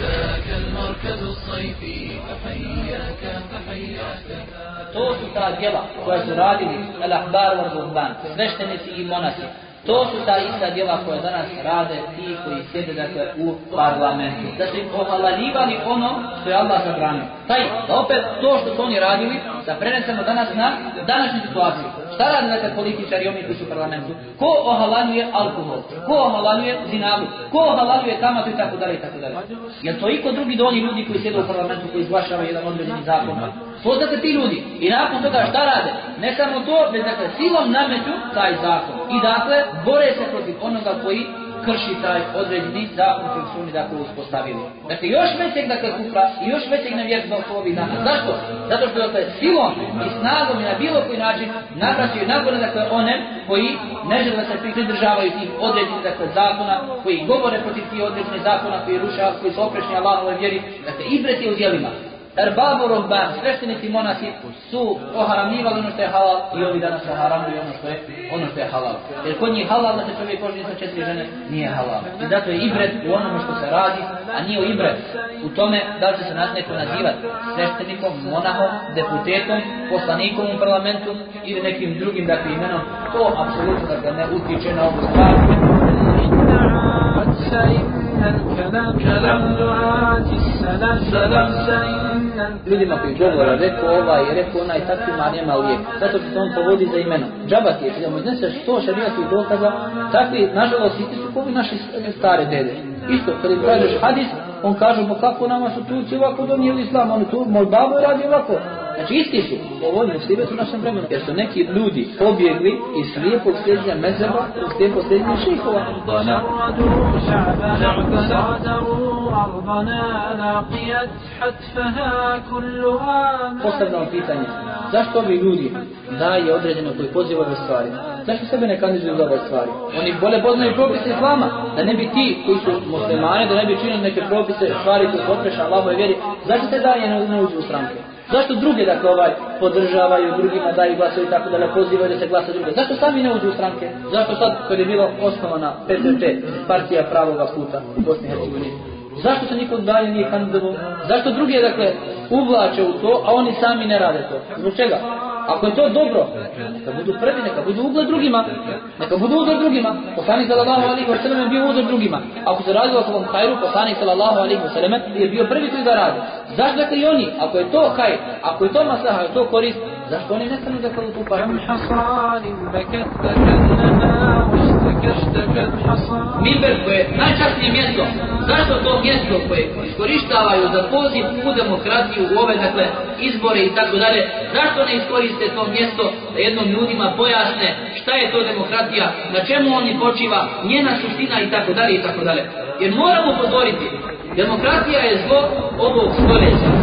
ذاك المركز الصيفي فحياك فحياك To su ta djela koja su radili Al-Ahbar wa Zuhban, sveštenici i monasi. To su ta ista djela koja danas rade ti koji sjede dakle, u parlamentu. Da su im ohalaljivali ono što je Allah zabranio. Taj, da opet to što su oni radili, da prenesemo danas na današnju situaciju. Šta radi dakle političari oni koji su u parlamentu? Ko ohalaljuje alkohol? Ko ohalaljuje zinalu? Ko ohalaljuje kamatu i tako dalje i tako dalje? Jel to iko drugi doni ljudi koji sjede u parlamentu koji izglašavaju jedan određeni zakon? To dakle ti ljudi. I nakon toga šta rade? Ne samo to, već dakle silom nameću taj zakon. I dakle, bore se protiv onoga koji krši taj određeni zakon koji su oni dakle uspostavili. Dakle, još većeg dakle kufra i još većeg nevjerstva su ovih dana. Zašto? Zato što dakle silom i snagom i na bilo koji način nabraćaju nagone dakle one koji ne žele da se pridržavaju tih određenih dakle zakona, koji govore protiv tih određenih zakona, koji ruša, koji su oprešni Allahove vjeri, dakle izbreti u djelima. Erbabu Robban, sveštenici monasi su oharamljivali ono što je halal i ovi danas oharamljuju ono što je, ono što je halal. Jer kod njih halal da se čovjek oženi sa četiri žene nije halal. I zato je ibret u onome što se radi, a nije u ibret u tome da li će se nas neko nazivati sveštenikom, monahom, deputetom, poslanikom u parlamentu ili nekim drugim dakle imenom. To apsolutno dakle ne utiče na ovu stvar. الكلام كلام دعاة السلام سلام سلام ljudima koji govora, rekao ovaj, rekao onaj, takvima nema lijek. Zato što se on povodi za imenom. Džaba ti je, da mu izneseš sto šarijatskih dokaza, takvi, nažalost, isti su koji naši stare dede. Isto, kad im kažeš hadis, on kaže, pa kako nama su Turci ovako donijeli islam, oni tu, moj babo radi ovako. Znači isti su ovo je muslibe u našem vremenu, jer su neki ljudi pobjegli iz slijepog sljeđenja mezeba u slijepo sljeđenje šihova. Pa Postavljamo pitanje, zašto ovi ljudi daje određeno koji poziva ove stvari? Zašto sebe ne kandiduju za ove stvari? Oni bolje poznaju propise islama, da ne bi ti koji su muslimani, da ne bi činili neke propise, stvari koje popreša Allahove vjeri, zašto se daje ne uđu u stranke? Zašto druge dakle ovaj podržavaju, drugima daju glasove i tako da pozivaju da se glasa druge? Zašto sami ne uđu u stranke? Zašto sad kad je bilo osnovana PPP, partija pravoga puta u Bosni i Hercegovini? Zašto se nikom dalje nije kandidovo? Zašto druge dakle uvlače u to, a oni sami ne rade to? Zbog čega? Ako je to dobro, neka budu prvi, neka budu ugled drugima, neka budu uzor drugima. Poslanik sallallahu alejhi ve sellem je bio uzor drugima. Ako se radilo o svom hajru, poslanik sallallahu alejhi ve sellem je bio prvi koji ga radi. Zašto dakle i oni, ako je to hajr, ako je to maslaha, je to korist, zašto oni ne stanu da kao tu Mimber koje je najčasnije mjesto, zašto to mjesto koje iskorištavaju za poziv u demokratiju, u ove dakle izbore i tako dalje, zašto ne iskoriste to mjesto da jednom ljudima pojasne šta je to demokratija, na čemu oni počiva, njena suština i tako dalje i tako dalje. Jer moramo upozoriti, demokratija je zlo ovog stoljeća.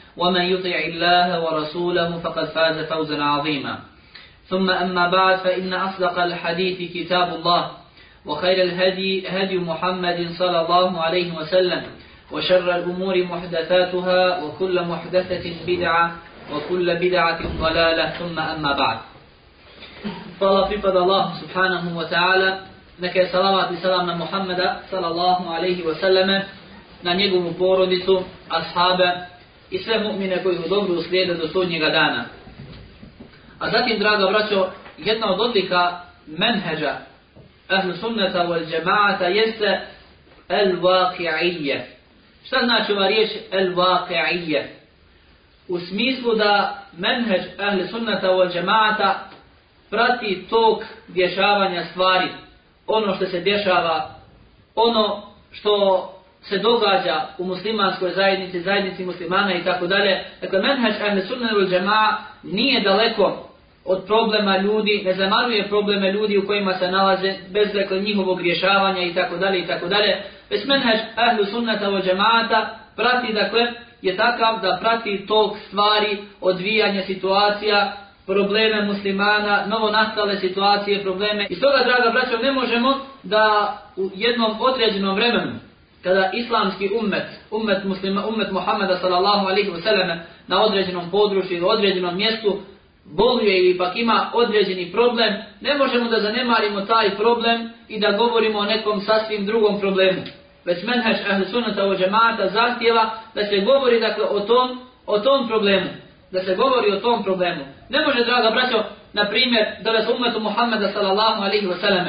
ومن يطع الله ورسوله فقد فاز فوزا عظيما. ثم أما بعد فإن أصدق الحديث كتاب الله وخير الهدي هدي محمد صلى الله عليه وسلم. وشر الأمور محدثاتها وكل محدثة بدعة وكل بدعة ضلالة. ثم أما بعد. Hvala pripada Allahu subhanahu wa ta'ala. Neka je salavat i salam na Muhammeda na njegovu porodicu, ashabe i sve mu'mine koji u dobru uslijede do sudnjega dana. A zatim, draga braćo, jedna od odlika menheđa ahlu sunnata wal džemaata jeste el waqi'iyye. Šta znači ova riječ el waqi'iyye? U smislu da menheđ ahlu sunnata wal džemaata prati tok dješavanja stvari, ono što se dešava, ono što se događa u muslimanskoj zajednici, zajednici muslimana i tako dalje. Dakle, menheđ ahle sunnah wal džema'a nije daleko od problema ljudi, ne zamaruje probleme ljudi u kojima se nalaze bez dakle, njihovog rješavanja i tako dalje i tako dalje. Već menheđ ahlu sunnata wal džema'ata prati dakle je takav da prati tog stvari, odvijanja situacija, probleme muslimana, novo nastale situacije, probleme. I stoga, draga braćo, ne možemo da u jednom određenom vremenu, kada islamski ummet, ummet muslima, ummet Muhammeda sallallahu alaihi wasallam na određenom području ili određenom mjestu boluje ili ipak ima određeni problem, ne možemo da zanemarimo taj problem i da govorimo o nekom sasvim drugom problemu. Već menheđ ahl sunnata o džemata zahtjeva da se govori dakle o tom, o tom problemu. Da se govori o tom problemu. Ne može, draga braćo, na primjer, da vas umetu Muhammeda sallallahu alaihi wa sallam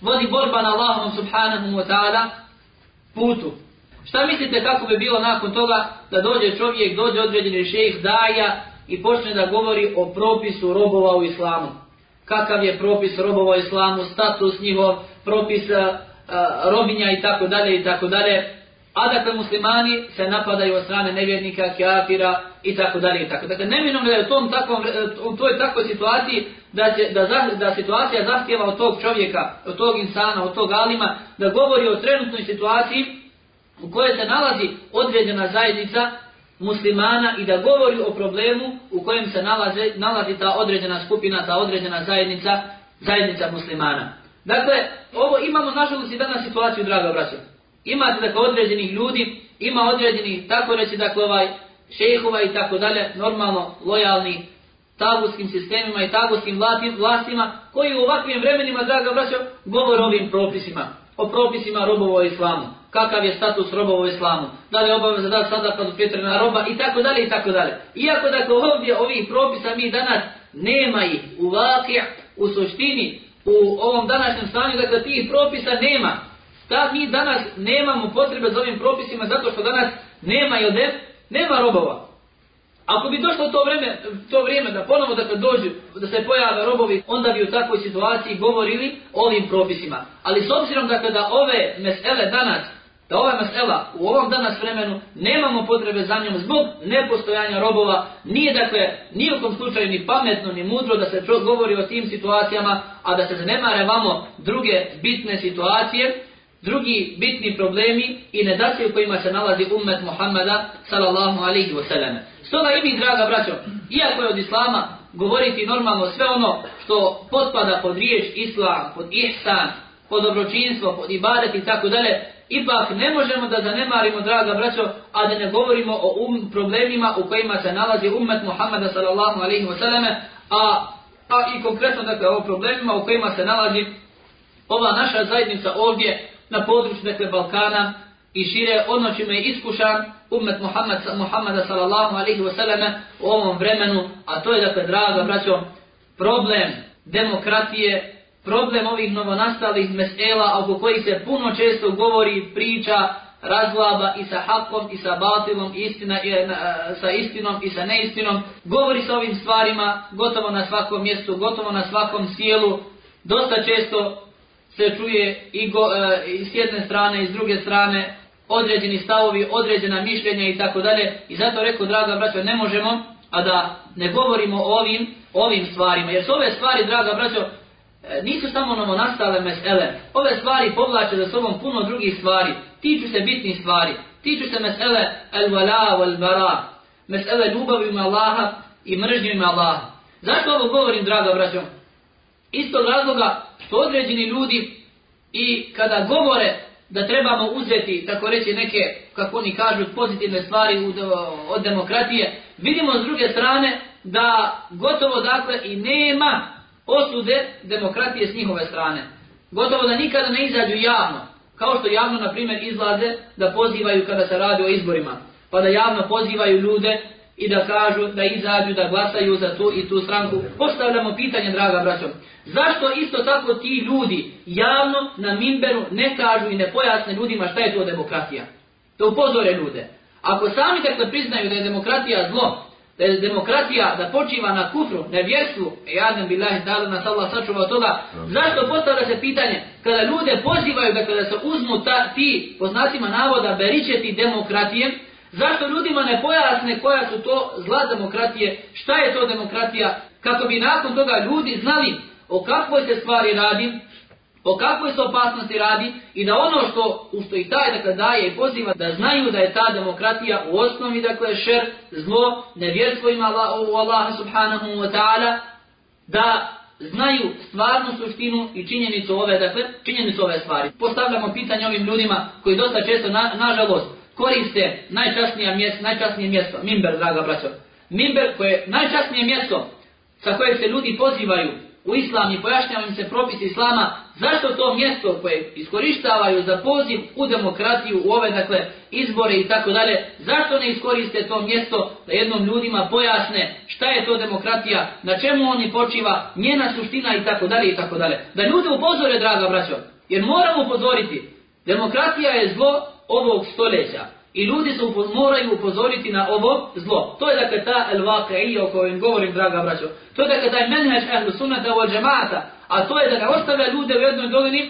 vodi borba na Allahom subhanahu wa ta'ala putu. Šta mislite kako bi bilo nakon toga da dođe čovjek, dođe određeni šejh, daja i počne da govori o propisu robova u islamu. Kakav je propis robova u islamu, status njihov, propis a, robinja i tako dalje i tako dalje. A dakle muslimani se napadaju od strane nevjernika, kafira i tako dalje i tako. Dakle neminovno je u tom takvom, u toj takvoj situaciji da, će, da, da situacija zahtjeva od tog čovjeka, od tog insana, od tog alima, da govori o trenutnoj situaciji u kojoj se nalazi određena zajednica muslimana i da govori o problemu u kojem se nalazi, nalazi ta određena skupina, ta određena zajednica, zajednica muslimana. Dakle, ovo imamo nažalost i danas situaciju, draga braća. Imate dakle određenih ljudi, ima određenih, tako reći, dakle ovaj, šehova i tako dalje, normalno lojalni tagutskim sistemima i tagutskim vlastima, koji u ovakvim vremenima, draga braćo, govore ovim propisima, o propisima robova islamu kakav je status robova islamu, da li je obaveza da sada kad upjetrena roba i tako dalje i tako dalje. Iako dakle ovdje ovih propisa mi danas nema ih u vakija, u suštini, u ovom današnjem stanju, dakle tih propisa nema. Da mi danas nemamo potrebe za ovim propisima zato što danas nema ne? Nema robova. Ako bi došlo to vrijeme, to vrijeme da ponovo dakle dođu, da se pojave robovi, onda bi u takvoj situaciji govorili ovim propisima. Ali s obzirom dakle da ove mesele danas da ova mesela u ovom danas vremenu nemamo potrebe za njom zbog nepostojanja robova, nije dakle nijekom slučaju ni pametno ni mudro da se govori o tim situacijama, a da se zanemare vamo druge bitne situacije, drugi bitni problemi i nedacije u kojima se nalazi ummet Muhammada sallallahu alaihi wa sallam. Stoga i mi, draga braćo, iako je od Islama govoriti normalno sve ono što potpada pod riječ Islam, pod ihsan, pod dobročinstvo, pod ibadet i tako dalje, ipak ne možemo da zanemarimo, draga braćo, a da ne govorimo o um, problemima u kojima se nalazi ummet Muhammada sallallahu alaihi wa sallam, a, a i konkretno dakle o problemima u kojima se nalazi ova naša zajednica ovdje na području dakle Balkana i šire ono čime je iskušan ummet Muhammad, Muhammada sallallahu alaihi wa sallam u ovom vremenu, a to je dakle, draga braćo, problem demokratije, problem ovih novonastalih mesela oko kojih se puno često govori, priča, razglaba i sa hakom i sa batilom, istina, i, na, sa istinom i sa neistinom. Govori se ovim stvarima gotovo na svakom mjestu, gotovo na svakom sjelu. Dosta često se čuje i, go, e, s jedne strane i s druge strane određeni stavovi, određena mišljenja i tako dalje. I zato rekao, draga braćo, ne možemo, a da ne govorimo o ovim, ovim stvarima. Jer su ove stvari, draga braćo, E, nisu samo novonastale mesele. Ove stvari povlače za sobom puno drugih stvari. Tiču se bitnih stvari. Tiču se mesele el-vala wal-bara. Mesele ljubavi ima Allaha i mržnju ima Allaha. Zašto ovo govorim, draga braćo? Istog razloga što određeni ljudi i kada govore da trebamo uzeti, tako reći, neke, kako oni kažu, pozitivne stvari od demokratije, vidimo s druge strane da gotovo dakle i nema osude demokratije s njihove strane. Gotovo da nikada ne izađu javno, kao što javno, na primjer, izlaze da pozivaju kada se radi o izborima, pa da javno pozivaju ljude i da kažu da izađu, da glasaju za tu i tu stranku. Postavljamo pitanje, draga braćo, zašto isto tako ti ljudi javno na mimberu ne kažu i ne pojasne ljudima šta je to demokratija? Da upozore ljude. Ako sami dakle priznaju da je demokratija zlo, da je demokratija da počiva na kufru, nevjerstvu, i jadem billahi ta'ala nas Allah sačuva toga, zašto postavlja se pitanje kada ljude pozivaju da kada se uzmu ta, ti, po znacima navoda, beričeti demokratije, zašto ljudima ne pojasne koja su to zla demokratije, šta je to demokratija, kako bi nakon toga ljudi znali o kakvoj se stvari radi, o kakvoj se opasnosti radi i da ono što u što i taj dakle, daje i poziva da znaju da je ta demokratija u osnovi dakle šer, zlo, nevjerstvo ima Allah, u Allaha subhanahu wa ta'ala da znaju stvarnu suštinu i činjenicu ove, dakle, činjenicu ove stvari. Postavljamo pitanje ovim ljudima koji dosta često, na, nažalost, koriste najčasnije mjesto, najčasnije mjesto, mimber, draga braćo. Mimber koje je najčasnije mjesto sa kojeg se ljudi pozivaju u islam i pojašnjava im se propis islama, zašto to mjesto koje iskorištavaju za poziv u demokratiju, u ove dakle izbore i tako dalje, zašto ne iskoriste to mjesto da jednom ljudima pojasne šta je to demokratija, na čemu oni počiva, njena suština i tako dalje i tako dalje. Da ljude upozore, draga braćo, jer moramo upozoriti, demokratija je zlo ovog stoljeća. I ljudi se upo, moraju upozoriti na ovo zlo. To je dakle ta el o kojem govorim, draga braćo. To je dakle taj menheđ ehlu sunnata od džemata. A to je da ga ostavlja ljude u jednoj dolini,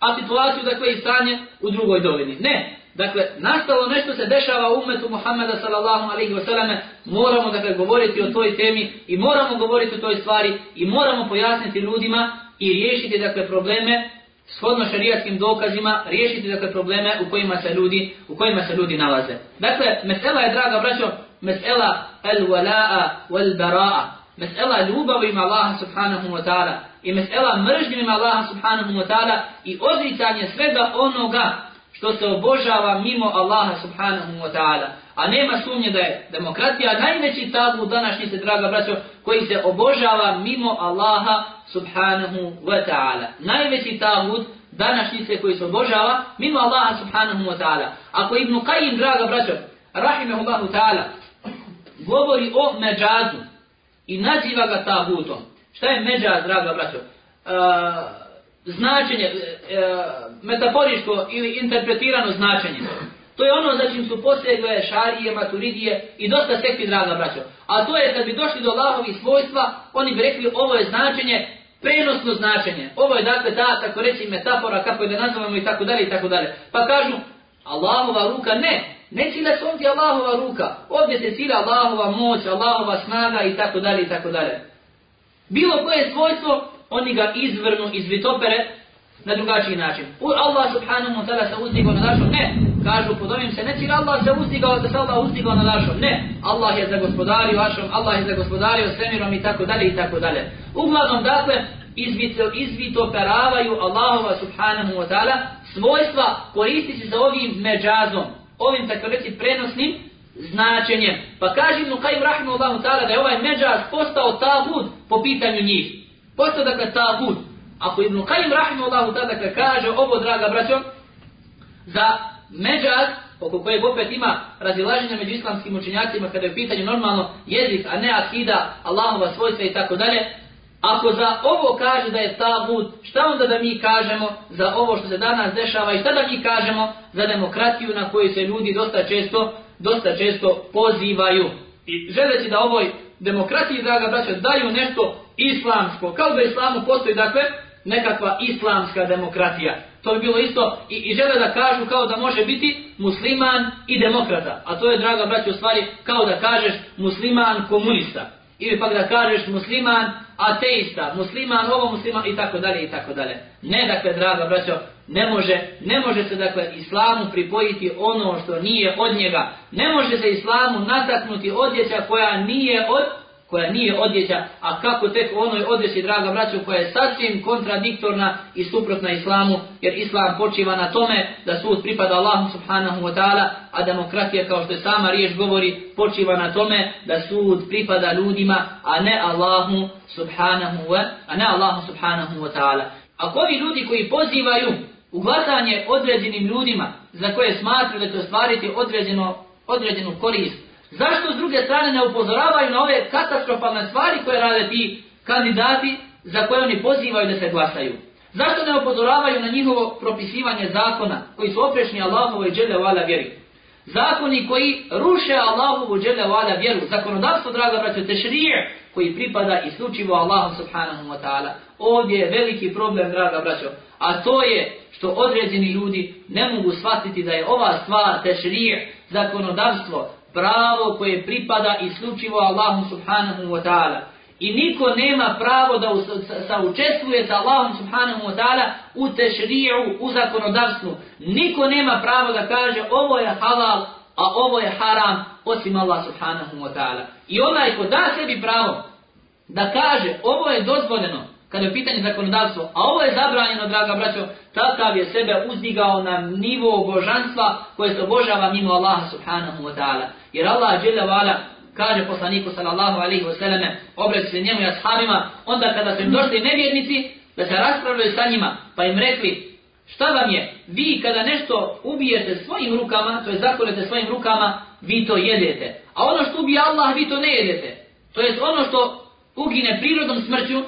a situaciju dakle i stanje u drugoj dolini. Ne. Dakle, nastalo nešto se dešava u umetu Muhammeda sallallahu alaihi wasallam, moramo dakle govoriti o toj temi i moramo govoriti o toj stvari i moramo pojasniti ljudima i riješiti dakle probleme shodno šarijatskim dokazima riješiti dakle probleme u kojima se ljudi u kojima se ljudi nalaze. Dakle, mesela je draga braćo, mesela el wala'a wal bara'a. Mesela ljubavi ima Allaha subhanahu wa ta'ala i mesela mržnje ima Allaha subhanahu wa ta'ala i odricanje svega onoga što se obožava mimo Allaha subhanahu wa ta'ala. A nema sumnje da je demokratija najveći tabu današnjice, draga braćo, koji se obožava mimo Allaha subhanahu wa ta'ala. Najveći tagut današnjice koji se obožava mimo Allaha subhanahu wa ta'ala. Ako Ibn Qayyim, draga braćo, rahimahullahu ta'ala, govori o međazu i naziva ga tagutom. Šta je međaz, draga braćo? Uh, značenje, uh, metaforičko ili interpretirano značenje. To je ono za čim su posegle šarije, maturidije i dosta sekti, draga braćo. A to je kad bi došli do Allahovih svojstva, oni bi rekli ovo je značenje, prenosno značenje. Ovo je dakle ta, tako reći, metafora, kako je da nazivamo i tako dalje i tako dalje. Pa kažu, Allahova ruka, ne, ne cilja se ovdje Allahova ruka. Ovdje se cilja Allahova moć, Allahova snaga i tako dalje i tako dalje. Bilo koje svojstvo, oni ga izvrnu iz vitopere na drugačiji način. U Allah subhanahu wa ta'ala se uzdigao na našom, ne, kažu pod ovim se ne cilja Allah se uzdigao da se Allah uzdigao na našom, ne, Allah je za gospodario vašom, Allah je za gospodario svemirom i tako dalje i tako dalje. Uglavnom dakle, izvito, izvito peravaju Allahova subhanahu wa ta'ala svojstva koristići za ovim međazom, ovim tako reći prenosnim značenjem. Pa kaže Ibn Qayyim rahimahullahu ta'ala da je ovaj međaz postao tabud po pitanju njih. Postao dakle tabud. Ako Ibn Qayyim rahimahullahu ta'ala kaže ovo, draga braćo, za međaz, oko kojeg opet ima razilaženja među islamskim učenjacima kada je u pitanju normalno jezik, a ne akida, Allahova svojstva i tako dalje, ako za ovo kaže da je tabut, šta onda da mi kažemo za ovo što se danas dešava i šta da mi kažemo za demokratiju na koju se ljudi dosta često, dosta često pozivaju. I želeći da ovoj demokratiji, draga braća, daju nešto islamsko, kao da islamu postoji, dakle, nekakva islamska demokratija. To bi bilo isto i, i žele da kažu kao da može biti musliman i demokrata. A to je, draga braća, u stvari kao da kažeš musliman komunista. Ili pak da kažeš musliman ateista, musliman ovo, musliman i tako dalje i tako dalje. Ne, dakle, draga braćo, ne može, ne može se, dakle, islamu pripojiti ono što nije od njega. Ne može se islamu nataknuti odjeća koja nije od koja nije odjeća, a kako tek onoj odjeći, draga braćo, koja je sasvim kontradiktorna i suprotna islamu, jer islam počiva na tome da sud pripada Allahu subhanahu wa ta'ala, a demokratija, kao što je sama riječ govori, počiva na tome da sud pripada ljudima, a ne Allahu subhanahu wa, a ne Allahu subhanahu wa ta'ala. Ako ovi ljudi koji pozivaju u glasanje određenim ljudima za koje smatruju da će ostvariti određeno, određenu korist, zašto s druge strane ne upozoravaju na ove katastrofalne stvari koje rade ti kandidati za koje oni pozivaju da se glasaju? Zašto ne upozoravaju na njihovo propisivanje zakona koji su oprešni Allahovoj džele vala vjeri? Zakoni koji ruše Allahovu džele vala vjeru, zakonodavstvo, draga braćo, tešrije, koji pripada isključivo Allahu subhanahu wa ta'ala. Ovdje je veliki problem, draga braćo, a to je što određeni ljudi ne mogu shvatiti da je ova stvar tešrije, zakonodavstvo, pravo koje pripada isključivo Allahu subhanahu wa ta'ala. I niko nema pravo da saučestvuje sa Allahom subhanahu wa ta'ala u tešriju, u zakonodavstvu. Niko nema pravo da kaže ovo je halal, a ovo je haram, osim Allah subhanahu wa ta'ala. I onaj ko da sebi pravo da kaže ovo je dozvoljeno, kada je pitanje zakonodavstvo, a ovo je zabranjeno, draga braćo, takav je sebe uzdigao na nivo božanstva koje se obožava mimo Allaha subhanahu wa ta'ala. Jer Allah vala kaže poslaniku sallallahu alaihi wasallam, obraći se njemu i ashabima, onda kada su im došli nevjernici, da se raspravljaju sa njima, pa im rekli, šta vam je, vi kada nešto ubijete svojim rukama, to je zakolete svojim rukama, vi to jedete. A ono što ubije Allah, vi to ne jedete. To je ono što ugine prirodnom smrću,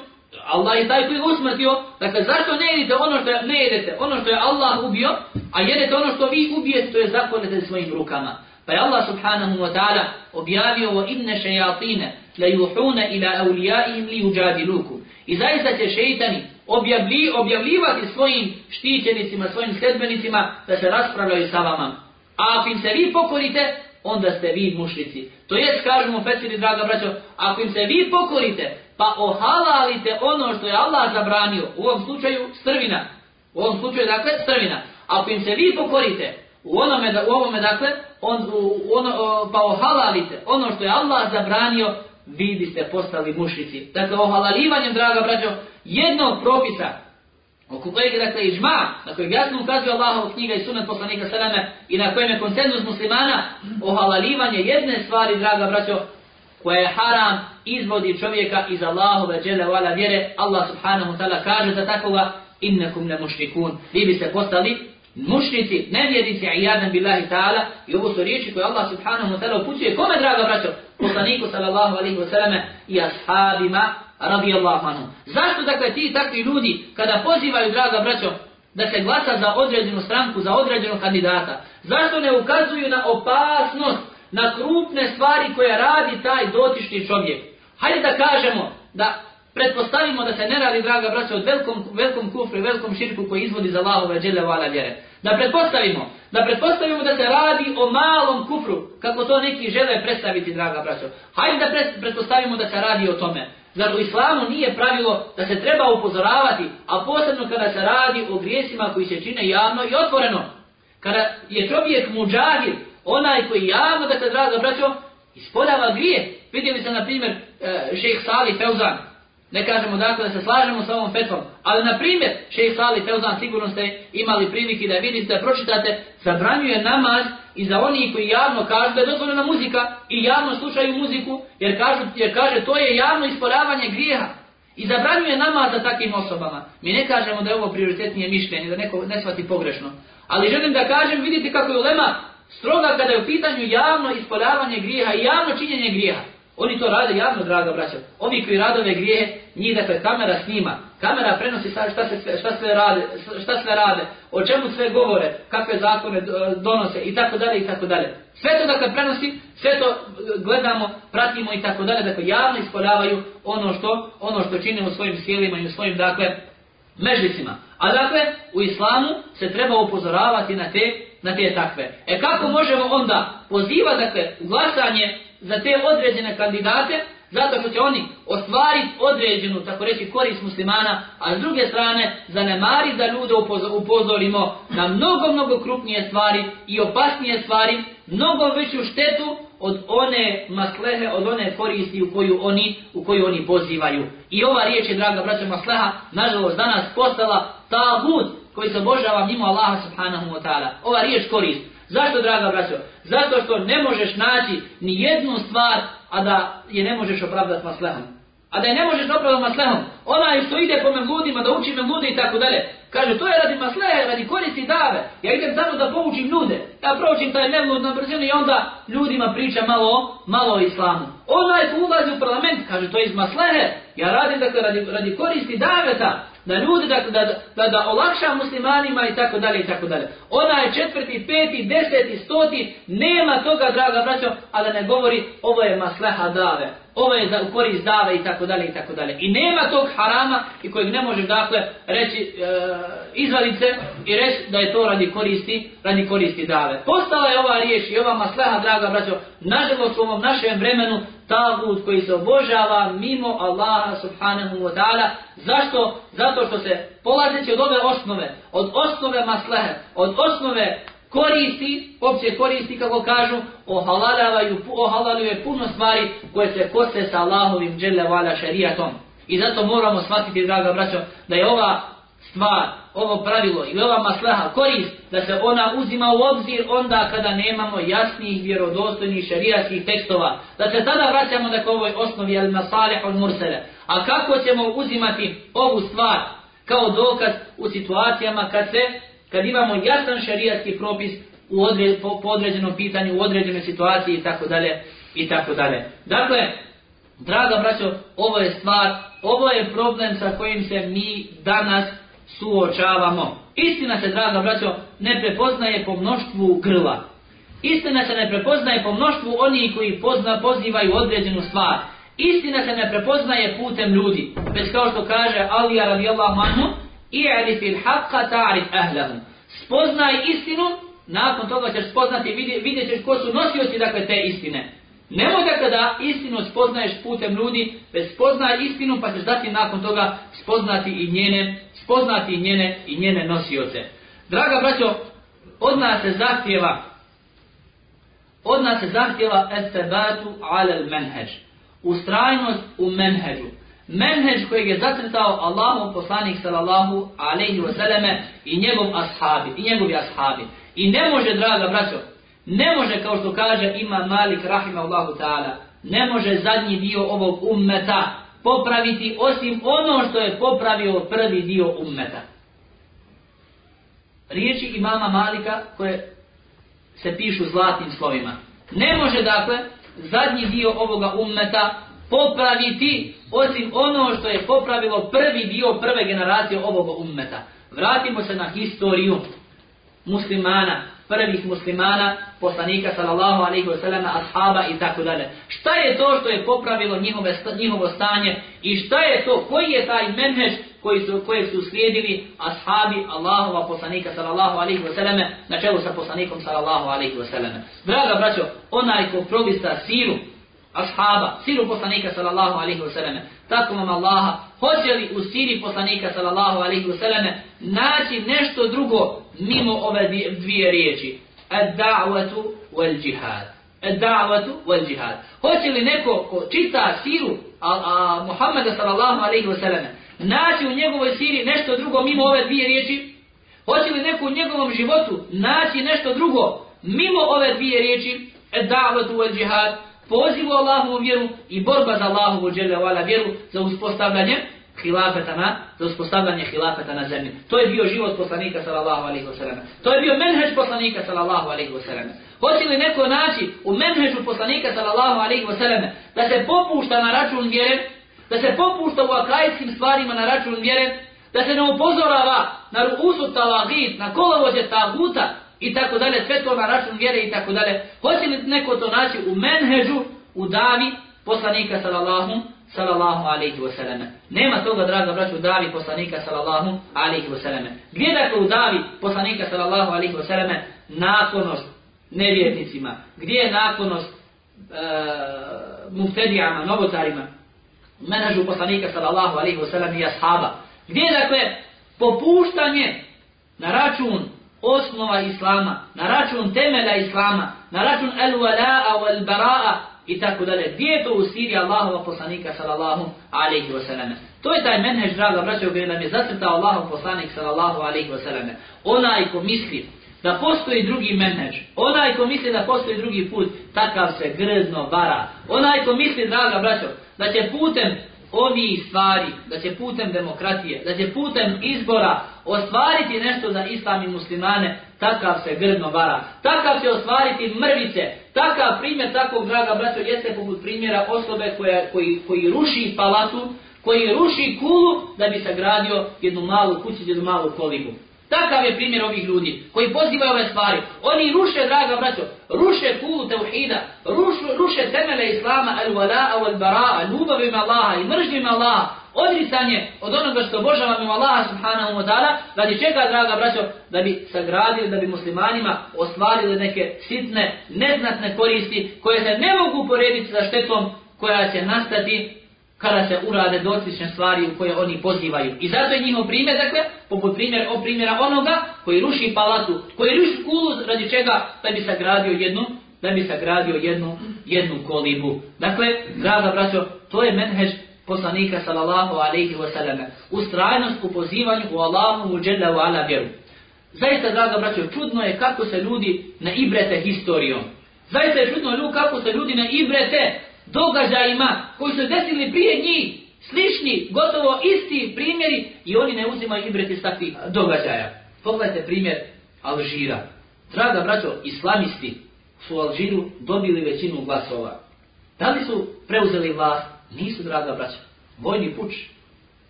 Allah je taj koji usmrtio, dakle zašto ne jedete ono što ne jedete, ono što je Allah ubio, a jedete ono što vi ubijete, to je zakolete svojim rukama. Pa je Allah subhanahu wa ta'ala objavio o inne šejatine la juhuna ila awlijaihim li uđadiluku. I zaista će šeitani objavli, objavljivati svojim štićenicima, svojim sledbenicima da se raspravljaju sa vama. A ako im se vi pokorite, onda ste vi mušlici. To jest, kažemo Fesiri, draga braćo, ako im se vi pokorite, pa ohalalite ono što je Allah zabranio, u ovom slučaju strvina, u ovom slučaju, dakle, strvina. Ako im se vi pokorite, u, onome, u ovome, dakle, on, ono, pa ohalalite ono što je Allah zabranio, vi biste postali mušnici. Dakle, ohalalivanjem, draga braćo, jednog propisa, oko kojeg je dakle ižma, na kojeg jasno ukazuje Allahov knjiga i sunet poslanika Salame i na kojem je konsenzus muslimana, ohalalivanje jedne stvari, draga braćo, koja je haram, izvodi čovjeka iz Allahove džele vala vjere, Allah subhanahu ta'ala kaže za takvoga, innekum ne mušrikun, vi biste postali mušnici, nevjernici, a jadan billahi ta'ala, i ovo su riječi koje Allah subhanahu wa ta'ala upućuje, kome draga braćo, poslaniku sallallahu alaihi wa i ashabima radijallahu anhu. Zašto dakle ti takvi ljudi, kada pozivaju draga braćo, da se glasa za određenu stranku, za određenog kandidata, zašto ne ukazuju na opasnost, na krupne stvari koje radi taj dotični čovjek? Hajde da kažemo da pretpostavimo da se ne radi, draga braća, od velikom, velikom kufru i velikom širku koji izvodi za Allahove džele vala vjere. Da pretpostavimo, da pretpostavimo da se radi o malom kufru, kako to neki žele predstaviti, draga braćo. Hajde da pretpostavimo da se radi o tome. Zar u islamu nije pravilo da se treba upozoravati, a posebno kada se radi o grijesima koji se čine javno i otvoreno. Kada je čovjek muđahir, onaj koji javno, da se draga braćo, ispoljava grije. Vidjeli se, na primjer, e, šejh Salih Feuzan, ne kažemo dakle da se slažemo sa ovom fetvom, ali na primjer, šejh Salih Feuzan sigurno ste imali prilike da vidite, da pročitate, zabranjuje namaz i za oni koji javno kažu da je dozvoljena muzika i javno slušaju muziku, jer, kažu, jer kaže to je javno ispoljavanje grijeha. I zabranjuje namaz za takvim osobama. Mi ne kažemo da je ovo prioritetnije mišljenje, da neko ne shvati pogrešno. Ali želim da kažem, vidite kako je ulema stroga kada je u pitanju javno ispoljavanje grijeha i javno činjenje grijeha. Oni to rade javno, draga braća. Oni koji rade ove grijehe, njih dakle kamera snima. Kamera prenosi šta, se, šta, sve rade, šta sve rade, o čemu sve govore, kakve zakone donose i tako dalje i tako dalje. Sve to dakle prenosi, sve to gledamo, pratimo i tako dalje. Dakle, javno ispoljavaju ono što, ono što čine u svojim sjelima i u svojim dakle mežicima. A dakle, u islamu se treba upozoravati na te, na te takve. E kako možemo onda pozivati dakle, glasanje za te određene kandidate, zato što će oni ostvariti određenu, tako reći, korist muslimana, a s druge strane zanemari da ljude upozorimo na mnogo, mnogo krupnije stvari i opasnije stvari mnogo veću štetu od one maslehe, od one koristi u koju oni, u koju oni pozivaju. I ova riječ je, draga braća masleha, nažalost danas postala tabut koji se obožava mimo Allaha subhanahu wa ta'ala. Ova riječ korist. Zašto, draga braćo? Zato što ne možeš naći ni jednu stvar, a da je ne možeš opravdati maslehom. A da je ne možeš opravdati maslehom. Onaj što ide po ljudima, da uči ljudi i tako dalje. Kaže, to je radi maslehe, radi koristi dave. Ja idem samo da poučim ljude. Ja proučim taj nevlud na brzinu i onda ljudima priča malo, malo o islamu. Onaj ko ulazi u parlament, kaže, to je iz maslehe. Ja radim dakle radi, radi koristi daveta da ljudi, da, da, da, olakša muslimanima i tako dalje i tako dalje. Ona je četvrti, peti, deseti, stoti, nema toga, draga braćo, a da ne govori ovo je masleha dave, ovo je za korist dave i tako dalje i tako dalje. I nema tog harama i kojeg ne možeš dakle reći e, i reći da je to radi koristi, radi koristi dave. Postala je ova riječ i ova masleha, draga braćo, nažalost u ovom našem vremenu tagut koji se obožava mimo Allaha subhanahu wa ta'ala. Zašto? Zato što se polazeći od ove osnove, od osnove maslehe, od osnove koristi, opće koristi kako kažu, ohalaljavaju, ohalaljuje puno stvari koje se kose sa Allahovim dželle vala šerijatom. I zato moramo shvatiti, draga braćo, da je ova stvar, ovo pravilo i ova masleha korist da se ona uzima u obzir onda kada nemamo jasnih, vjerodostojnih šerijatskih tekstova. Da se tada vraćamo da ovoj osnovi al masalih od mursele. A kako ćemo uzimati ovu stvar kao dokaz u situacijama kad se kad imamo jasan šerijatski propis u odred, po, po određenom pitanju, u određenoj situaciji i tako dalje i tako dalje. Dakle, draga braćo, ovo je stvar, ovo je problem sa kojim se mi danas suočavamo. Istina se, draga braćo, ne prepoznaje po mnoštvu grla. Istina se ne prepoznaje po mnoštvu onih koji pozna, pozivaju određenu stvar. Istina se ne prepoznaje putem ljudi. Već kao što kaže Alija radijallahu anhu, i'rif il haqqa ta'rif ahlahu. Spoznaj istinu, nakon toga ćeš spoznati, vidjet, vidjet ćeš ko su nosioci dakle te istine. Nemoj dakle da istinu spoznaješ putem ljudi, već spoznaj istinu pa ćeš dati nakon toga spoznati i njene, spoznati i njene i njene nosioce. Draga braćo, od nas se zahtjeva od nas se zahtjeva estebatu alel menheđ. Ustrajnost u menheđu. Menheđ kojeg je zacrtao Allahu poslanik sallallahu alaihi wasallame i njegov ashabi, i njegovi ashabi. I ne može, draga braćo, ne može, kao što kaže ima Malik rahimahullahu ta'ala, ne može zadnji dio ovog ummeta popraviti osim ono što je popravio prvi dio ummeta. Riječi imama Malika koje se pišu zlatnim slovima. Ne može dakle zadnji dio ovoga ummeta popraviti osim ono što je popravilo prvi dio prve generacije ovoga ummeta. Vratimo se na historiju muslimana, prvih muslimana, poslanika sallallahu alaihi wasallam, ashaba i tako dalje. Šta je to što je popravilo njihove, njihovo stanje i šta je to, koji je taj menhež koji su, koje su slijedili ashabi Allahova poslanika sallallahu alaihi wasallam na čelu sa poslanikom sallallahu alaihi wasallam. Draga braćo, onaj ko probista siru ashaba, siru poslanika sallallahu alaihi wasallam, tako vam Allaha, hoće li u siri poslanika sallallahu alaihi wasallam naći nešto drugo mimo ove dvije riječi? Ad-da'watu wal jihad. Ad-da'watu wal jihad. Hoće li neko ko čita siru a, a Muhammeda sallallahu alaihi wasallam naći u njegovoj siri nešto drugo mimo ove dvije riječi? Hoće li neko u njegovom životu naći nešto drugo mimo ove dvije riječi? Ad-da'watu wal jihad pozivu Allahovu vjeru i borba za Allahovu dželle vjeru za uspostavljanje hilafeta na, za uspostavljanje hilafeta na zemlji. To je bio život poslanika sallallahu alejhi ve sellem. To je bio menhež poslanika sallallahu alejhi ve sellem. Hoće li neko naći u menhežu poslanika sallallahu alejhi ve sellem da se popušta na račun vjere, da se popušta u akajskim stvarima na račun vjere, da se ne upozorava na ruusu talagit, na kolovođe taguta, i tako dalje, sve to na račun vjere i tako dalje. Hoće li neko to naći u menhežu, u davi poslanika sallallahu sallallahu alaihi wa sallam. Nema toga, draga braću, u davi poslanika sallallahu alaihi wa sallam. Gdje dakle u davi poslanika sallallahu alaihi wa sallam naklonost nevjernicima? Gdje je naklonost e, muftedijama, novotarima? Menhežu poslanika sallallahu alaihi wa sallam i ashaba. Gdje je dakle popuštanje na račun osnova Islama, na račun temelja Islama, na račun al-wala'a wal-bara'a i tako dalje. Gdje je to u Siriji Allahova poslanika sallallahu alaihi wa sallam? To je taj menhež, draga braćo, gdje nam je zacrtao Allahov poslanik sallallahu alaihi wa sallam. Onaj ko misli da postoji drugi menhež, onaj ko misli da postoji drugi put, takav se grdno vara. Onaj ko misli, draga braćo, da će putem ovi stvari, da će putem demokratije, da će putem izbora ostvariti nešto za islam i muslimane, takav se grdno vara. Takav će ostvariti mrvice. Takav primjer takvog, draga braćo, jeste poput primjera osobe koja, koji, koji ruši palatu, koji ruši kulu da bi sagradio jednu malu kućicu, jednu malu kolibu. Takav je primjer ovih ljudi koji pozivaju ove stvari. Oni ruše, draga braćo, ruše kulu tevhida, ruše, ruše temele Islama, al-wala'a wal-bara'a, ljubav ima Allaha i mržnju ima Allaha, odricanje od onoga što obožava ima Allaha subhanahu wa ta'ala, radi čega, draga braćo, da bi sagradili, da bi muslimanima ostvarili neke sitne, neznatne koristi koje se ne mogu porediti sa štetom koja će nastati kada se urade dotične stvari u koje oni pozivaju. I zato je njihov primjer, dakle, poput primjer, o primjera onoga koji ruši palatu, koji ruši kulu radi čega da bi sagradio jednu, da bi sagradio jednu, jednu kolibu. Dakle, draga braćo, to je menhež poslanika sallallahu alaihi wa sallam. Ustrajnost u pozivanju u Allahu u u ala vjeru. Zaista, draga braćo, čudno je kako se ljudi na ibrete historijom. Zaista je čudno kako se ljudi na ibrete događajima koji su desili prije njih, slični, gotovo isti primjeri i oni ne uzimaju ibreti s takvih događaja. Pogledajte primjer Alžira. Draga braćo, islamisti su u Alžiru dobili većinu glasova. Da li su preuzeli vlast? Nisu, draga braćo. Vojni puč.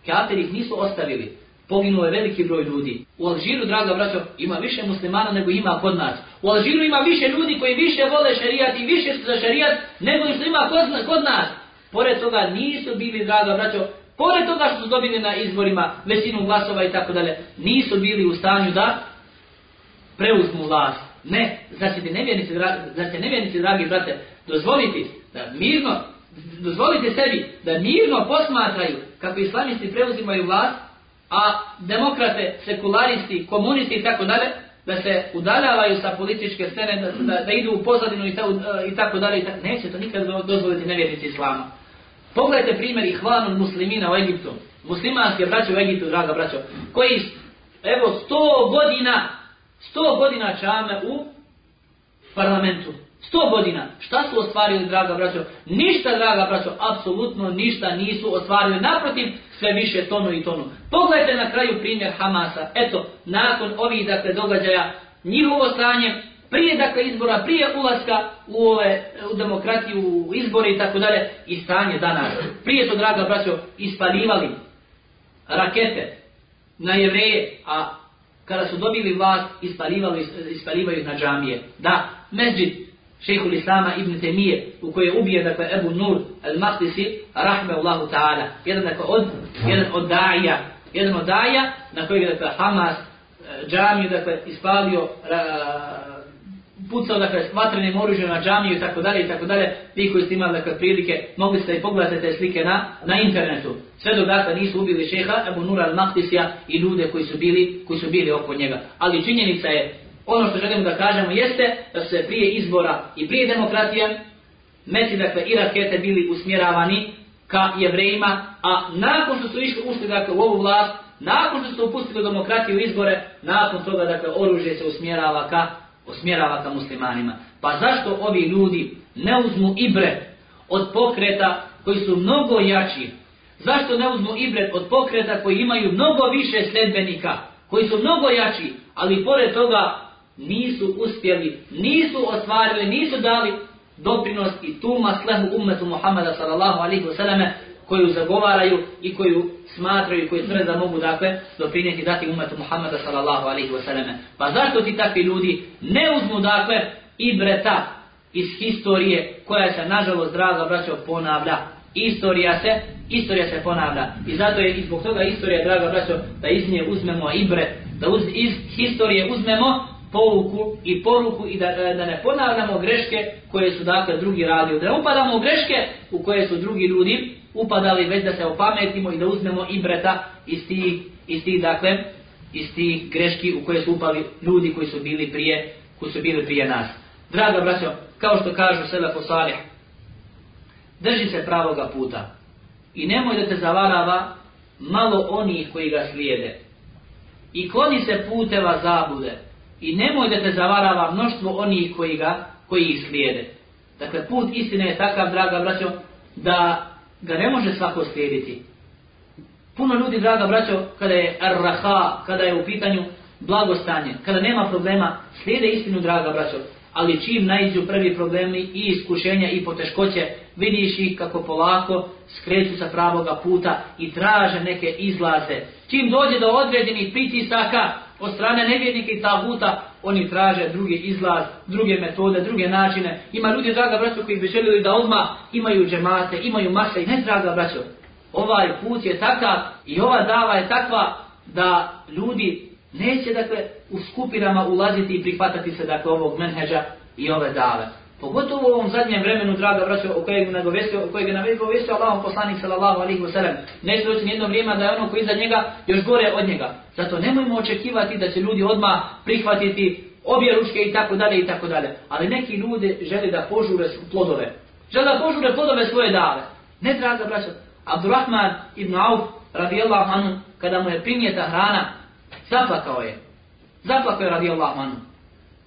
Kafir ih nisu ostavili. Poginuo je veliki broj ljudi. U Alžiru, draga braćo, ima više muslimana nego ima kod nas. U Alžiru ima više ljudi koji više vole šerijat i više su za šerijat nego što ima kod nas. Pored toga nisu bili, draga braćo, pored toga što su dobili na izborima većinu glasova i tako dalje, nisu bili u stanju da preuzmu vlast. Ne, znači nevjernici, znači nevjernici, dragi brate, dozvoliti da mirno, dozvolite sebi da mirno posmatraju kako islamisti preuzimaju vlast, a demokrate, sekularisti, komunisti i tako dalje, da se udaljavaju sa političke scene, da, da, idu u pozadinu i, i tako dalje. Neće to nikad dozvoliti nevjernici islama. Pogledajte primjer Ihvanul muslimina u Egiptu. Muslimanske braće u Egiptu, draga braćo, koji, evo, sto godina, sto godina čame u parlamentu. Sto godina. Šta su ostvarili, draga braćo? Ništa, draga braćo, apsolutno ništa nisu ostvarili. Naprotiv, sve više tonu i tonu. Pogledajte na kraju primjer Hamasa. Eto, nakon ovih dakle, događaja, njihovo stanje, prije dakle izbora, prije ulaska u, ove, u demokratiju, u izbore i tako dalje, i stanje danas. Prije to, draga braćo, ispaljivali rakete na jevreje, a kada su dobili vlast, ispaljivaju na džamije. Da, međid šehhul Islama ibn Temije, u kojoj je ubijen, dakle, Ebu Nur al-Mahtisi, rahmeullahu ta'ala, jedan, dakle, od, jedan od daja, jedan od daja, na kojeg je, dakle, Hamas, e, džamiju, dakle, ispalio, pucao, dakle, vatrenim oružjem na džamiju i tako dalje i tako dalje, vi koji ste imali, dakle, prilike, mogli ste i pogledati te slike na, na internetu. Sve do dakle nisu ubili šeha Ebu Nur al-Mahtisija i ljude koji su bili, koji su bili oko njega. Ali činjenica je ono što želimo da kažemo jeste da se prije izbora i prije demokratije meci, dakle, i rakete bili usmjeravani ka jevrejima, a nakon što su išli ušli dakle, u ovu vlast, nakon što su upustili demokratiju izbore, nakon toga dakle, oružje se usmjerava ka, usmjerava ka muslimanima. Pa zašto ovi ljudi ne uzmu ibre od pokreta koji su mnogo jači? Zašto ne uzmu ibre od pokreta koji imaju mnogo više sljedbenika, koji su mnogo jači, ali pored toga nisu uspjeli, nisu ostvarili, nisu dali doprinos i tu maslehu ummetu Muhammada sallallahu alaihi wasallam koju zagovaraju i koju smatraju i koju tvrde da mogu dakle doprinijeti dati ummetu Muhammada sallallahu alaihi wasallam. Pa zašto ti takvi ljudi ne uzmu dakle i breta iz historije koja se nažalost draga braćo ponavlja. Istorija se, istorija se ponavlja. I zato je i zbog toga istorija draga braćo da iz nje uzmemo ibre, da uz, iz historije uzmemo pouku i poruku i da, da ne ponavljamo greške koje su dakle drugi radili. Da ne upadamo u greške u koje su drugi ljudi upadali već da se opametimo i da uzmemo i breta iz tih, iz tih dakle iz tih greški u koje su upali ljudi koji su bili prije, koji su bili prije nas. Draga braćo, kao što kažu Selefu Salih, drži se pravoga puta i nemoj da te zavarava malo onih koji ga slijede. I kloni se puteva zabude i nemoj da te zavarava mnoštvo onih koji ga koji ih slijede. Dakle, put istine je takav, draga braćo, da ga ne može svako slijediti. Puno ljudi, draga braćo, kada je arraha, kada je u pitanju blagostanje, kada nema problema, slijede istinu, draga braćo. Ali čim naiđu prvi problemi i iskušenja i poteškoće, vidiš ih kako polako skreću sa pravoga puta i traže neke izlaze. Čim dođe do određenih pritisaka od strane nevjernika i tabuta, oni traže drugi izlaz, druge metode, druge načine. Ima ljudi, draga braćo, koji bi željeli da odmah imaju džemate, imaju mase i ne, draga braćo. Ovaj put je takav i ova dava je takva da ljudi neće, dakle, u skupinama ulaziti i prihvatati se, dakle, ovog menheđa i ove dave. Pogotovo u ovom zadnjem vremenu, draga braćo, o kojeg nagovestio, o kojeg je nagovestio Allahom poslanik sallallahu alaihi wa sallam. Neće doći nijedno vrijeme da je ono koji iza njega još gore od njega. Zato nemojmo očekivati da će ljudi odmah prihvatiti obje ručke i tako dalje i tako dalje. Ali neki ljudi žele da požure plodove. Žele da požure plodove svoje dave. Ne, draga braćo, Abdurrahman ibn Auf, radijallahu anhu, kada mu je primjeta hrana, zaplakao je. Zaplakao je radijallahu anhu.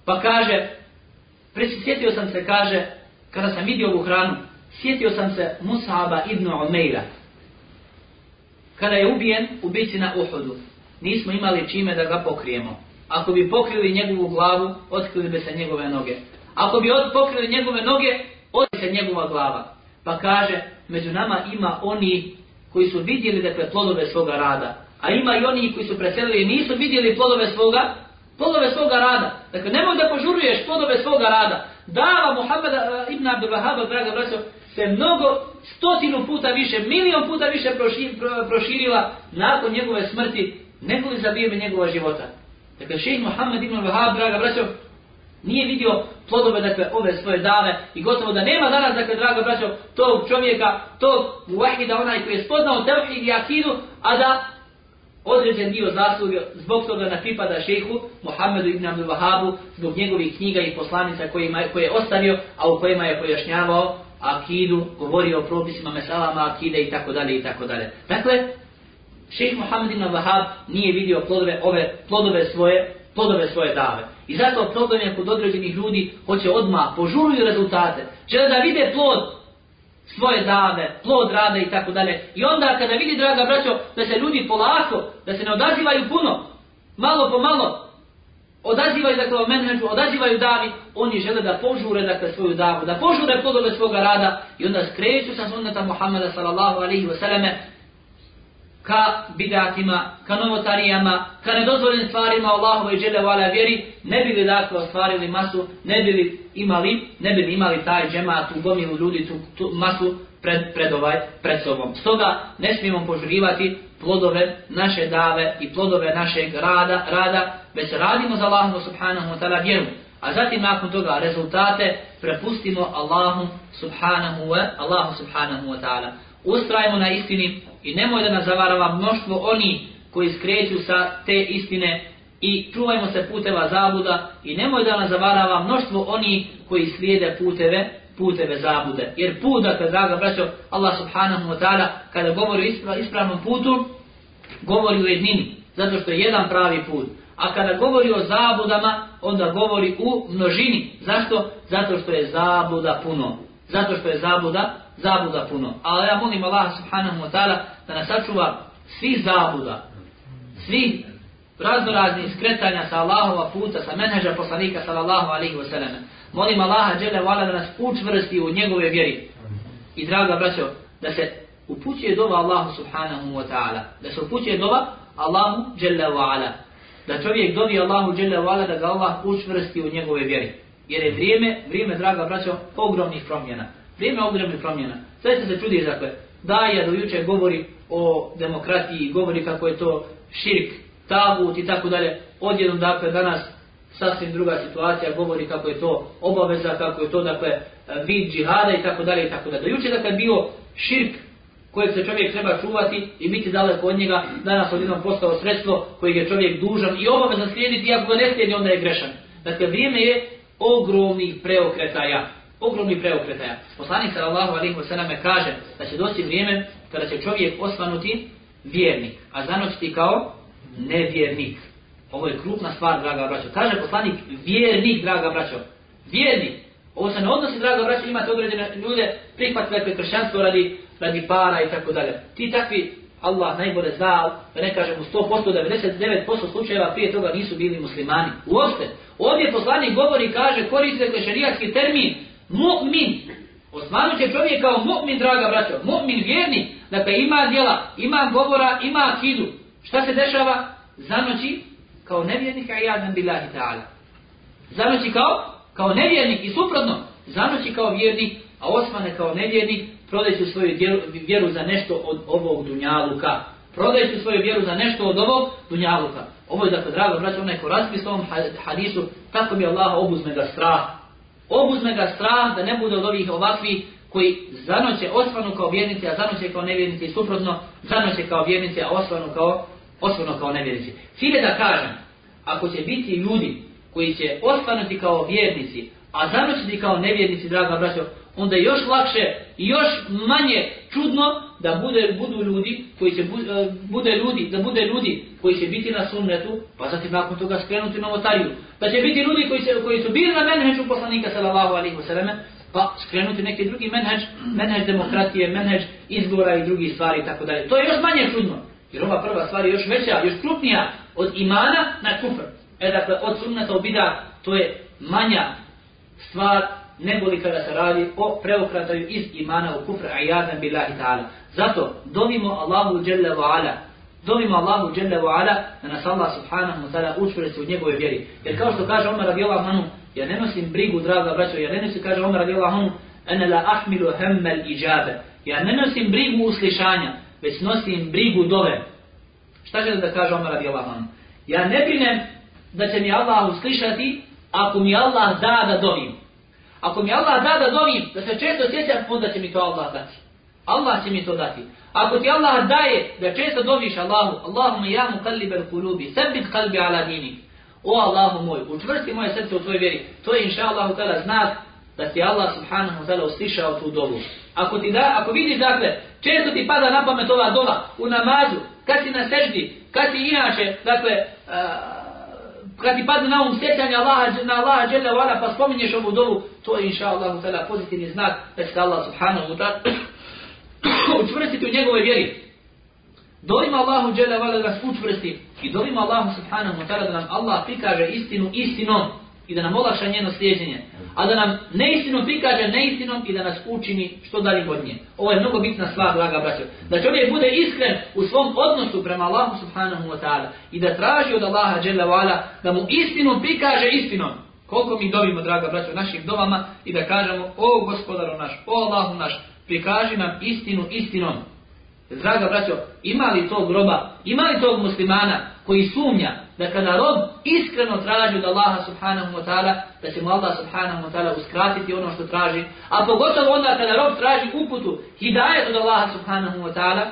Pa kaže, Sjetio sam se, kaže, kada sam vidio ovu hranu, sjetio sam se Musaba ibn Umeira. Kada je ubijen u bici na Uhudu, nismo imali čime da ga pokrijemo. Ako bi pokrili njegovu glavu, otkrili bi se njegove noge. Ako bi pokrili njegove noge, otkrili se njegova glava. Pa kaže, među nama ima oni koji su vidjeli dakle plodove svoga rada. A ima i oni koji su preselili i nisu vidjeli plodove svoga plodove svoga rada. Dakle, nemoj da požuruješ plodove svoga rada. Dava Muhammeda ibn Abdul Wahaba, draga braćo, se mnogo, stotinu puta više, milion puta više proširila nakon njegove smrti, nego li za vrijeme njegova života. Dakle, šeht Muhammed ibn Wahab, draga braćo, nije vidio plodove, dakle, ove svoje dave i gotovo da nema danas, dakle, draga braćo, tog čovjeka, tog muahida, onaj koji je spoznao tevhid i akidu, a da određen dio zasluge zbog toga na pripada šehu Muhammedu ibn Abdul Wahabu zbog njegovih knjiga i poslanica koje je ostavio, a u kojima je pojašnjavao akidu, govorio o propisima mesalama akide i tako dalje i tako dalje. Dakle, šejh Muhammed ibn Wahab nije vidio plodove ove plodove svoje plodove svoje dave. I zato problem je kod određenih ljudi hoće odmah požuruju rezultate. Žele da vide plod svoje dave, plod rada i tako dalje. I onda kada vidi, draga braćo, da se ljudi polako, da se ne odazivaju puno, malo po malo, odazivaju dakle o menedžu, odazivaju davi, oni žele da požure dakle svoju davu, da požure plodove svoga rada i onda skreću sa sunnata Muhammeda sallallahu alaihi wa sallame ka bidatima, ka novotarijama, ka nedozvoljenim stvarima Allahove i Đele vjeri, ne bi li dakle ostvarili masu, ne bi li imali, ne bi li imali taj džemat, tu gomilu ljudi, tu, tu masu pred, pred, ovaj, pred sobom. Stoga ne smijemo požurivati plodove naše dave i plodove našeg rada, rada već radimo za Allahom subhanahu wa ta'ala vjeru. A zatim nakon toga rezultate prepustimo Allahom subhanahu wa, Allahu subhanahu wa ta'ala. Ustrajmo na istini i nemoj da nas zavarava mnoštvo oni koji skreću sa te istine i čuvajmo se puteva zabuda i nemoj da nas zavarava mnoštvo oni koji slijede puteve puteve zabude. Jer put, dakle, draga braćo, Allah subhanahu wa ta'ala, kada govori o ispravnom putu, govori u jednini, zato što je jedan pravi put. A kada govori o zabudama, onda govori u množini. Zašto? Zato što je zabuda puno. Zato što je zabuda, zabuda puno. Ali ja molim Allah subhanahu wa ta'ala da nas sačuva svih zabuda, svih raznoraznih skretanja sa Allahova puta, sa menheđa poslanika sallallahu alaihi wa sallam. Molim Allaha dželle vala da nas učvrsti u njegove vjeri. I draga braćo, da se upućuje dova Allahu subhanahu wa ta'ala. Da se upućuje dova Allahu dželle vala. Da čovjek dobi Allahu dželle vala da ga Allah učvrsti u njegove vjeri. Jer je vrijeme, vrijeme draga braćo, ogromnih promjena. Vrijeme ogromnih promjena. Sve se čudi, dakle, Daja do juče govori o demokratiji, govori kako je to širk, tagut i tako dalje. Odjednom, dakle, danas sasvim druga situacija, govori kako je to obaveza, kako je to, dakle, vid džihada i tako dalje i tako dalje. Do juče, dakle, bio širk, kojeg se čovjek treba čuvati i biti daleko od njega, danas odjednom postao sredstvo kojeg je čovjek dužan i obavezan slijediti, ako ga ne slijedi onda je grešan. Dakle, vrijeme je ogromnih preokretaja. Ogromnih preokretaja. Poslanik sallallahu alaihi wa sallam kaže da će doći vrijeme kada će čovjek osvanuti vjernik, a zanoćiti kao nevjernik. Ovo je krupna stvar, draga braćo. Kaže poslanik vjernik, draga braćo. Vjernik. Ovo se ne odnosi, draga braćo, imate određene ljude, prihvatili dakle, kršćanstvo radi, radi para i tako dalje. Ti takvi, Allah najbolje zna, da ne kažem u 100%, 99% slučajeva prije toga nisu bili muslimani. Uopšte. Ovdje poslanik govori, kaže, koriste dakle šerijatski termin, mu'min. Osmanut će čovjek kao mu'min, draga braćo. Mu'min vjernik. Dakle, ima djela, ima govora, ima akidu. Šta se dešava? Zanoći kao nevjernik, a jadan billahi ta'ala. Zanoći kao, kao nevjernik i suprotno. Zanoći kao vjernik, a osmane kao nevjernik, prodajući svoju vjeru za nešto od ovog dunjaluka. Prodajući svoju vjeru za nešto od ovog dunjaluka. Ovo je dakle, drago braćo, onaj ko razpis ovom hadisu, tako mi Allah obuzme ga strah. Obuzme ga strah da ne bude od ovih ovakvih koji zanoće osvanu kao vjernici, a zanoće kao nevjernici i suprotno zanoće kao vjernici, a osvanu kao, osvanu kao nevjernici. Cilje da kažem, ako će biti ljudi koji će osvanuti kao vjernici, a zanoćiti kao nevjernici, draga braćo, onda je još lakše i još manje čudno da bude, budu ljudi koji će e, bude ljudi, da bude ljudi koji će biti na sunnetu, pa zatim nakon toga skrenuti na novotariju. Da će biti ljudi koji, se, koji su bili na menheđu poslanika sallallahu alaihi wa pa skrenuti neki drugi menheđ, menheđ demokratije, menheđ izbora i drugih stvari i tako dalje. To je još manje čudno. Jer ova prva stvar je još veća, još krupnija od imana na kufr. E dakle, od sunnata u to je manja stvar nego li kada se radi o preokrataju iz imana u kufr, a jadan billahi ta'ala. Zato dovimo Allahu wa ala, dovimo Allahu wa ala da nas Allah subhanahu wa ta'ala učvrsti u njegove vjeri. Jer kao što kaže Omar radijallahu anhu, ja ne nosim brigu, draga braćo, ja ne nosim, kaže Omar radijallahu anhu, ana la ahmilu hemmel iđabe. Ja ne nosim brigu uslišanja, već nosim brigu dove. Šta žele da kaže Omar radijallahu anhu? Ja ne brinem da će mi Allah uslišati ako mi Allah da da dovim. Ako mi Allah da da dovim, da se često sjećam, onda će mi to Allah dati. Allah će mi to dati. Ako ti Allah daje da često doviš Allahu, Allahumma ja mu kallibel kulubi, sabit kalbi ala dinik. O Allahu moj, učvrsti moje srce u tvoj vjeri. To je inša Allahu tada znak da ti Allah subhanahu ta'ala uslišao tu dovu. Ako, ti da, ako vidiš dakle, često ti pada na pamet ova dova u namazu, kad si na seždi, kad si inače, dakle, kad ti padne na um sjećanje Allaha, na Allaha dželle vala pa spominješ ovu dovu, to je inša Allahu pozitivni znak da će Allah subhanahu wa ta'ala učvrstiti u njegove vjeri. Dovima Allahu dželle vala da nas učvrsti i dovima Allahu subhanahu wa ta'ala da nam Allah prikaže istinu istinom i da nam olakša njeno slijeđenje. A da nam neistinom prikaže neistinom i da nas učini što dalje od nje. Ovo je mnogo bitna stvar, draga braćo. Da čovjek bude iskren u svom odnosu prema Allahu subhanahu wa ta'ala i da traži od Allaha dželle da mu istinu prikaže istinom. Koliko mi dobimo, draga braćo, našim domama i da kažemo, o gospodaru naš, o Allahu naš, prikaži nam istinu istinom. Draga braćo, ima li tog roba, ima li tog muslimana koji sumnja da kada rob iskreno traži od Allaha subhanahu wa ta'ala, da će mu Allah subhanahu wa ta'ala uskratiti ono što traži, a pogotovo onda kada rob traži uputu, hidajet od Allaha subhanahu wa ta'ala,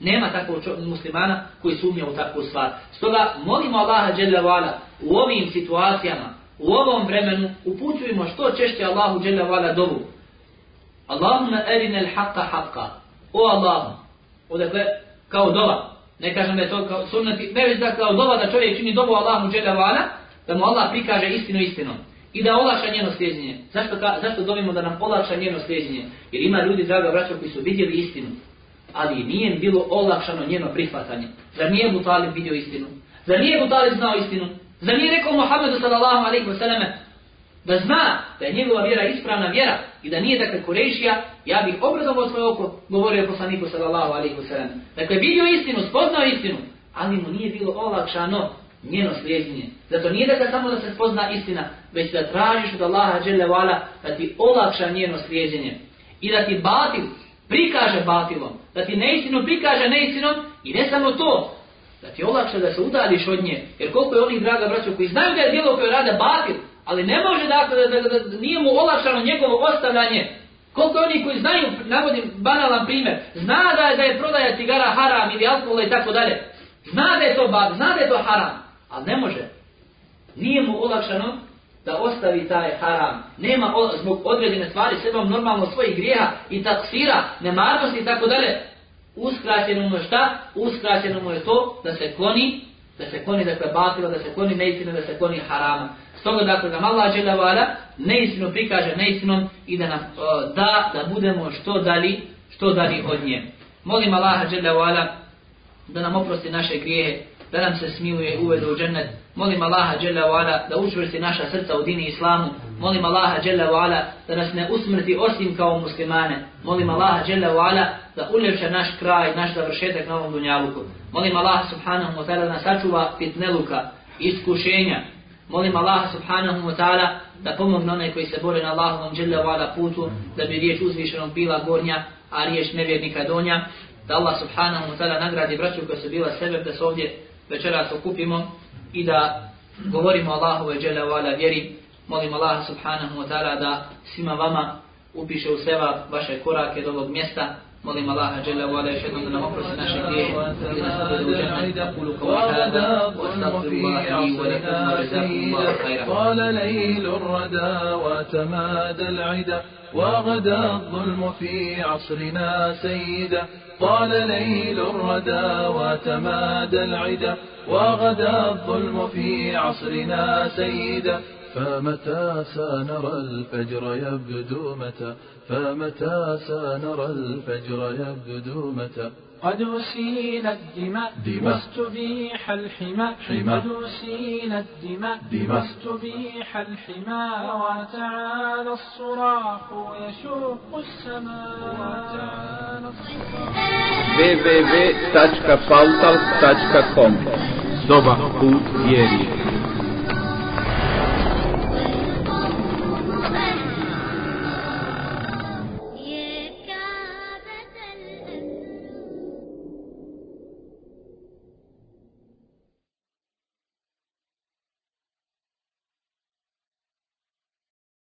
nema takvog muslimana koji sumnja u takvu stvar. Stoga molimo Allaha dželle u ovim situacijama, u ovom vremenu upućujemo što češće Allahu dželle dovu. Allahumma arina al-haqqa haqqa. O Allahu. Odakle kao dova. Ne kažem da je to kao sunnati, ne već da kao dova da čovjek čini dobu Allahu dželle vala, da mu Allah prikaže istinu istinom i da olakša njeno slijedjenje. Zašto, zašto dobimo da nam olakša njeno slijedjenje? Jer ima ljudi, draga braćo, koji su vidjeli istinu, ali nije bilo olakšano njeno prihvatanje. Zar nije Abu Talib vidio istinu? Zar nije Abu Talib znao istinu? Zar nije rekao Muhammedu sallallahu alaihi da zna da je njegova vjera ispravna vjera i da nije dakle Kurešija, ja bih obrazovao svoje oko, govorio poslaniku sallallahu alaihi wasallam. Dakle, vidio istinu, spoznao istinu, ali mu nije bilo olakšano njeno slijedjenje. Zato nije dakle samo da se spozna istina, već da tražiš od Allaha dželle da ti olakša njeno slijedjenje. I da ti batil prikaže batilom, da ti neistinu prikaže neistinom i ne samo to, da ti olakša da se udališ od nje. Jer koliko je onih draga braćo koji znaju da je djelo koje rade batil, ali ne može dakle da, da, da, nije mu olakšano njegovo ostavljanje Koliko oni koji znaju, navodim banalan primjer, zna da je, da je prodaja cigara haram ili alkohola i tako dalje. Zna da je to bad, zna da je to haram, ali ne može. Nije mu olakšano da ostavi taj haram. Nema zbog određene stvari sebom normalno svojih grijeha i taksira, nemarnosti i tako dalje. Uskraćeno mu je šta? Uskraćeno mu je to da se kloni, da se kloni dakle batila, da se kloni neistina, da se kloni harama. Stoga dakle nam Allah dželevala neistinu prikaže neistinom i da nam da da budemo što dali, što dali od nje. Molim Allaha dželevala da nam oprosti naše grijehe, da nam se smiluje i uvede u džennet. Molim Allaha dželle da učvrsti naša srca u dini islamu. Molim Allaha dželle da nas ne usmrti osim kao muslimane. Molim Allaha dželle da uljepša naš kraj, naš završetak na ovom dunjaluku. Molim Allaha subhanahu wa ta'ala da nas sačuva fitneluka, iskušenja, Molim Allah subhanahu wa ta'ala da pomogne onaj koji se bore na Allahovom dželle putu da bi riječ uzvišenom bila gornja, a riječ nevjernika donja. Da Allah subhanahu wa ta'ala nagradi braću koja su bila sebe da se ovdje večeras okupimo i da govorimo Allahove dželle vala vjeri. Molim Allah subhanahu wa ta'ala da svima vama upiše u seba vaše korake do ovog mjesta وظيم الله جل وعلا يشهد أن مفرسنا شكيه أقول قول هذا واستغفر الله لي ولكم ورزاكم الله خيرا قال ليل الردى وتمادى العدى وغدا الظلم في عصرنا سيدا طال ليل الردى وتمادى العدى وغدا الظلم في عصرنا سيدا فمتى سنرى الفجر يبدو متى؟ فمتى سنرى الفجر يبدو متى؟ قد أسيل الدماء واستبيح الحمى. قد أسيل الدماء واستبيح الحمى. وتعالى الصراخ يشوق السماء. www.pautal.com Dobar put vjerije